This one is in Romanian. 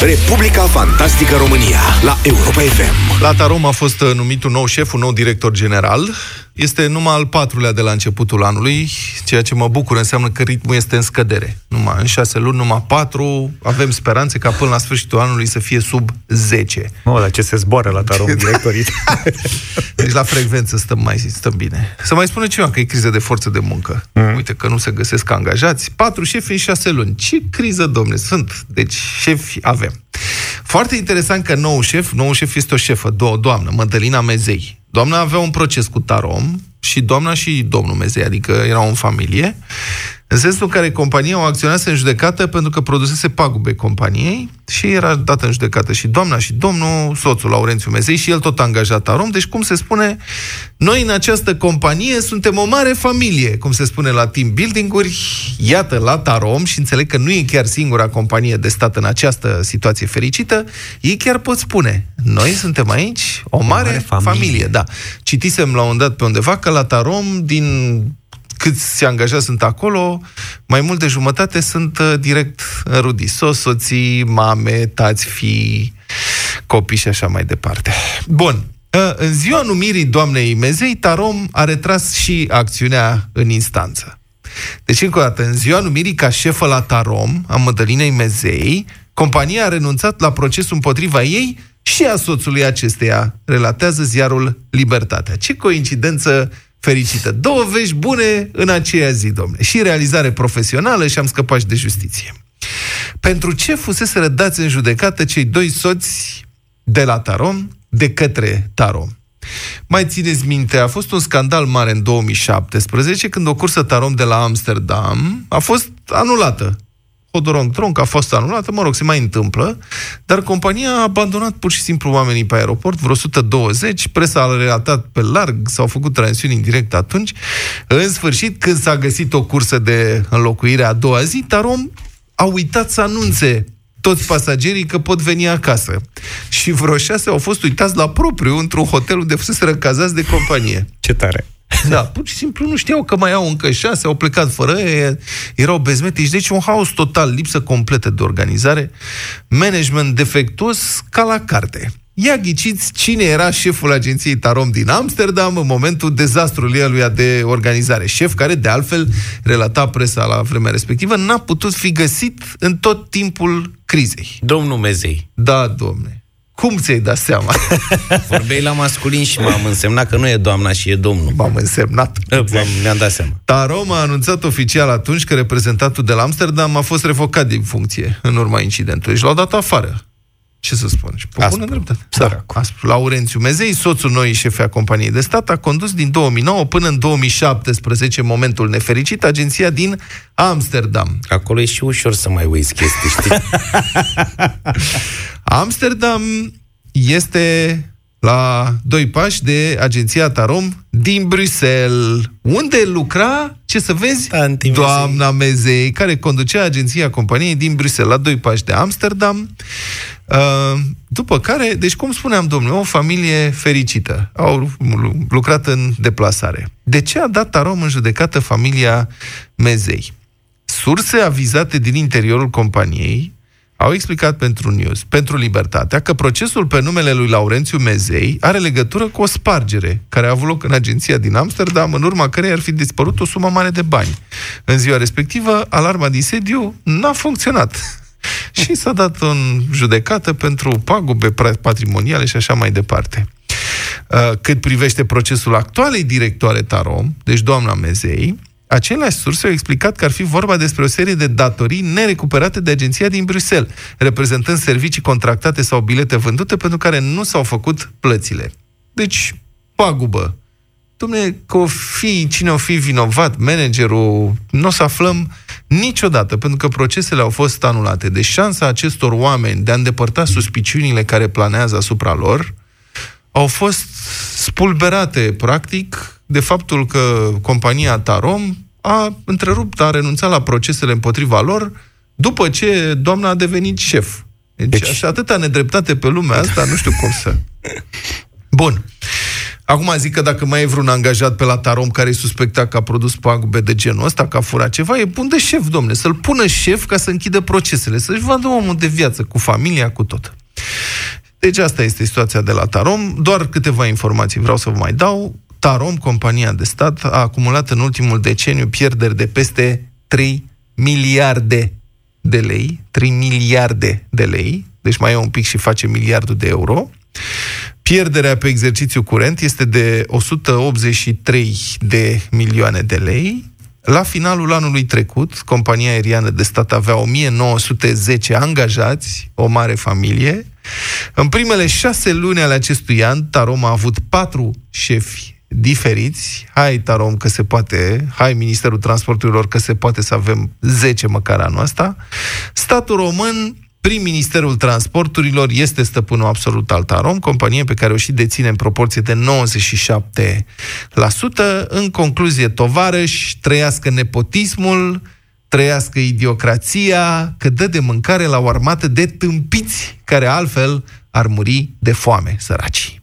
Republica Fantastică România la Europa FM. La Tarom a fost uh, numit un nou șef, un nou director general. Este numai al patrulea de la începutul anului, ceea ce mă bucur înseamnă că ritmul este în scădere. Numai în șase luni, numai patru, avem speranțe ca până la sfârșitul anului să fie sub 10. Mă, la ce se zboară la Tarom directorii. deci la frecvență stăm mai stăm bine. Să mai spună ceva că e criză de forță de muncă. Mm. Uite că nu se găsesc angajați. Patru șefi în șase luni. Ce criză, domne, sunt. Deci șefi avem. Foarte interesant că nou șef, nou șef este o șefă, do- o doamnă, Mădălina Mezei. Doamna avea un proces cu Tarom și doamna și domnul Mezei, adică erau în familie în sensul în care compania o acționase în judecată pentru că produsese pagube companiei și era dată în judecată și doamna și domnul, soțul Laurențiu Mezei și el tot angajat arom. Deci, cum se spune, noi în această companie suntem o mare familie, cum se spune la team building-uri, iată la Tarom și înțeleg că nu e chiar singura companie de stat în această situație fericită, ei chiar pot spune, noi suntem aici o mare, o mare familie. familie. Da. Citisem la un dat pe undeva că la Tarom, din câți angajați sunt acolo, mai mult de jumătate sunt uh, direct înrudiți. Sos, soții, mame, tați, fii, copii și așa mai departe. Bun. Uh, în ziua numirii doamnei Mezei, Tarom a retras și acțiunea în instanță. Deci, încă o dată, în ziua numirii ca șefă la Tarom, a Mădălinei Mezei, compania a renunțat la procesul împotriva ei și a soțului acesteia, relatează ziarul Libertatea. Ce coincidență fericită. Două vești bune în aceea zi, domne. Și realizare profesională și am scăpat și de justiție. Pentru ce fusese rădați în judecată cei doi soți de la Tarom de către Tarom? Mai țineți minte, a fost un scandal mare în 2017 când o cursă Tarom de la Amsterdam a fost anulată Hodorong Tronc a fost anulată, mă rog, se mai întâmplă, dar compania a abandonat pur și simplu oamenii pe aeroport, vreo 120, presa a relatat pe larg, s-au făcut transiuni în direct atunci. În sfârșit, când s-a găsit o cursă de înlocuire a doua zi, Tarom a uitat să anunțe toți pasagerii că pot veni acasă. Și vreo șase au fost uitați la propriu într-un hotel unde fusese cazați de companie. Ce tare! Da, pur și simplu nu știau că mai au încă șase, au plecat fără ei, erau bezmetici. Deci un haos total, lipsă completă de organizare, management defectuos ca la carte. Ia ghiciți cine era șeful agenției Tarom din Amsterdam în momentul dezastrului lui de organizare. Șef care, de altfel, relata presa la vremea respectivă, n-a putut fi găsit în tot timpul crizei. Domnul Mezei. Da, domne. Cum ți-ai dat seama? Vorbei la masculin și m-am însemnat că nu e doamna și e domnul. M-am însemnat. Mi-am dat seama. Tarom a anunțat oficial atunci că reprezentantul de la Amsterdam a fost revocat din funcție în urma incidentului și l-au dat afară. Ce să spun? Și pe bună dreptate. Da, aspru. Laurențiu Mezei, soțul noi șefe a companiei de stat, a condus din 2009 până în 2017, momentul nefericit, agenția din Amsterdam. Acolo e și ușor să mai uiți chestii, știi? Amsterdam este la doi pași de agenția Tarom din Bruxelles, unde lucra, ce să vezi, Tanti doamna Mezei, care conducea agenția companiei din Bruxelles, la doi pași de Amsterdam. Uh, după care, deci cum spuneam, domnule, o familie fericită. Au lucrat în deplasare. De ce a dat Tarom în judecată familia Mezei? Surse avizate din interiorul companiei au explicat pentru News, pentru Libertatea, că procesul pe numele lui Laurențiu Mezei are legătură cu o spargere care a avut loc în agenția din Amsterdam, în urma cărei ar fi dispărut o sumă mare de bani. În ziua respectivă, alarma din sediu n-a funcționat. și s-a dat în judecată pentru pagube patrimoniale și așa mai departe. Uh, cât privește procesul actualei directoare Tarom, deci doamna Mezei, Aceleași surse au explicat că ar fi vorba despre o serie de datorii nerecuperate de agenția din Bruxelles, reprezentând servicii contractate sau bilete vândute pentru care nu s-au făcut plățile. Deci, pagubă. Dom'le, că o fi, cine o fi vinovat, managerul, nu o să aflăm niciodată, pentru că procesele au fost anulate. Deci șansa acestor oameni de a îndepărta suspiciunile care planează asupra lor au fost spulberate, practic, de faptul că compania Tarom a întrerupt, a renunțat la procesele împotriva lor după ce doamna a devenit șef. Deci, deci... așa atâta nedreptate pe lumea asta, nu știu cum să... Bun. Acum zic că dacă mai e vreun angajat pe la Tarom care e suspectat că a produs pagube de genul ăsta, că a furat ceva, e bun de șef, domne, să-l pună șef ca să închidă procesele, să-și vadă omul de viață, cu familia, cu tot. Deci asta este situația de la Tarom. Doar câteva informații vreau să vă mai dau. Tarom, compania de stat, a acumulat în ultimul deceniu pierderi de peste 3 miliarde de lei, 3 miliarde de lei, deci mai e un pic și face miliardul de euro. Pierderea pe exercițiu curent este de 183 de milioane de lei. La finalul anului trecut, compania aeriană de stat avea 1910 angajați, o mare familie. În primele șase luni ale acestui an, Tarom a avut patru șefi diferiți. Hai, Tarom, că se poate. Hai, Ministerul Transporturilor, că se poate să avem 10 măcar anul ăsta. Statul român prin Ministerul Transporturilor este stăpânul absolut al Tarom, companie pe care o și deține în proporție de 97%. În concluzie, tovarăș, trăiască nepotismul, trăiască idiocrația, că dă de mâncare la o armată de tâmpiți, care altfel ar muri de foame, săracii.